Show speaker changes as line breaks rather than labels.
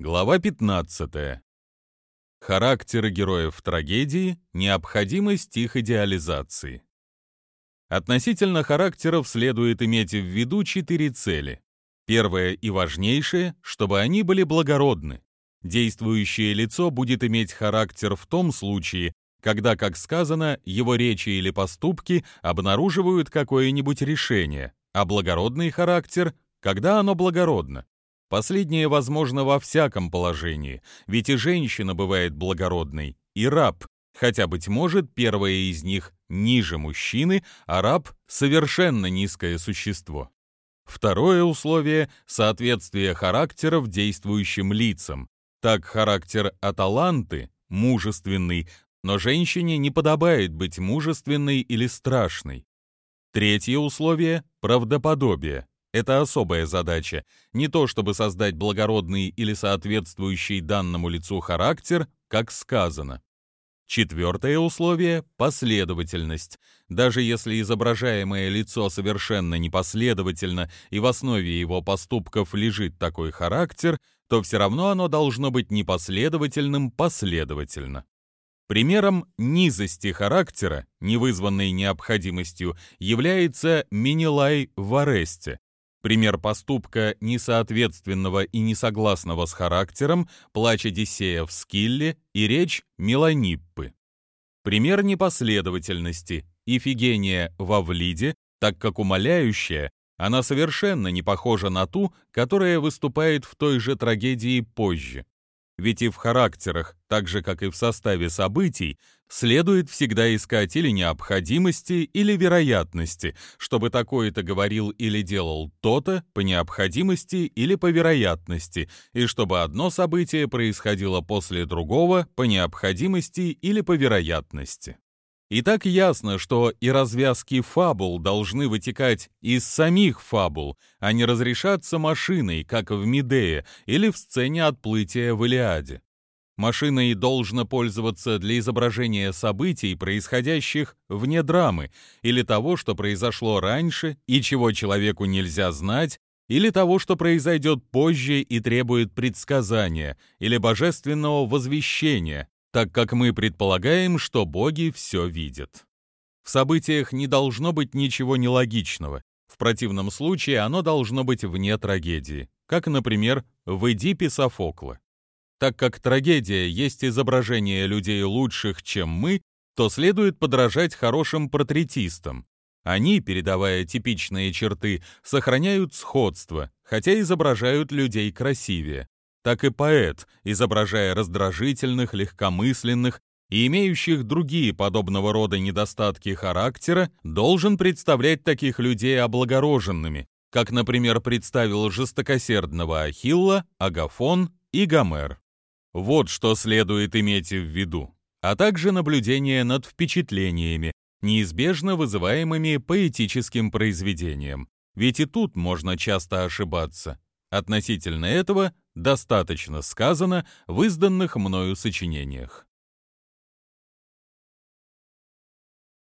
Глава 15. Характеры героев трагедии, необходимость их идеализации. Относительно характеров следует иметь в виду четыре цели. Первое и важнейшее, чтобы они были благородны. Действующее лицо будет иметь характер в том случае, когда, как сказано, его речи или поступки обнаруживают какое-нибудь решение, а благородный характер, когда оно благородно. Последнее возможно во всяком положении, ведь и женщина бывает благородной, и раб, хотя, быть может, первое из них ниже мужчины, а раб — совершенно низкое существо. Второе условие — соответствие характеров действующим лицам. Так характер Аталанты — мужественный, но женщине не подобает быть мужественной или страшной. Третье условие — правдоподобие. Это особая задача. Не то чтобы создать благородный или соответствующий данному лицу характер, как сказано. Четвертое условие – последовательность. Даже если изображаемое лицо совершенно непоследовательно и в основе его поступков лежит такой характер, то все равно оно должно быть непоследовательным последовательно. Примером низости характера, не вызванной необходимостью, является Минилай в аресте, Пример поступка несоответственного и несогласного с характером плач Одиссея в Скилле и речь Меланиппы. Пример непоследовательности Ифигения во Влиде, так как умоляющая, она совершенно не похожа на ту, которая выступает в той же трагедии позже. Ведь и в характерах, так же как и в составе событий, следует всегда искать или необходимости, или вероятности, чтобы такое-то говорил или делал то-то по необходимости или по вероятности, и чтобы одно событие происходило после другого по необходимости или по вероятности. И так ясно, что и развязки фабул должны вытекать из самих фабул, а не разрешаться машиной, как в Медее или в сцене отплытия в Илиаде. Машиной должно пользоваться для изображения событий, происходящих вне драмы, или того, что произошло раньше и чего человеку нельзя знать, или того, что произойдет позже и требует предсказания, или божественного возвещения, так как мы предполагаем, что боги все видят. В событиях не должно быть ничего нелогичного, в противном случае оно должно быть вне трагедии, как, например, в Эдипе Софокла. Так как трагедия есть изображение людей лучших, чем мы, то следует подражать хорошим портретистам. Они, передавая типичные черты, сохраняют сходство, хотя изображают людей красивее так и поэт, изображая раздражительных, легкомысленных и имеющих другие подобного рода недостатки характера, должен представлять таких людей облагороженными, как, например, представил жестокосердного Ахилла, Агафон и Гомер. Вот что следует иметь в виду, а также наблюдение над впечатлениями, неизбежно вызываемыми поэтическим произведением. Ведь и тут можно часто ошибаться. Относительно этого достаточно сказано в изданных мною сочинениях.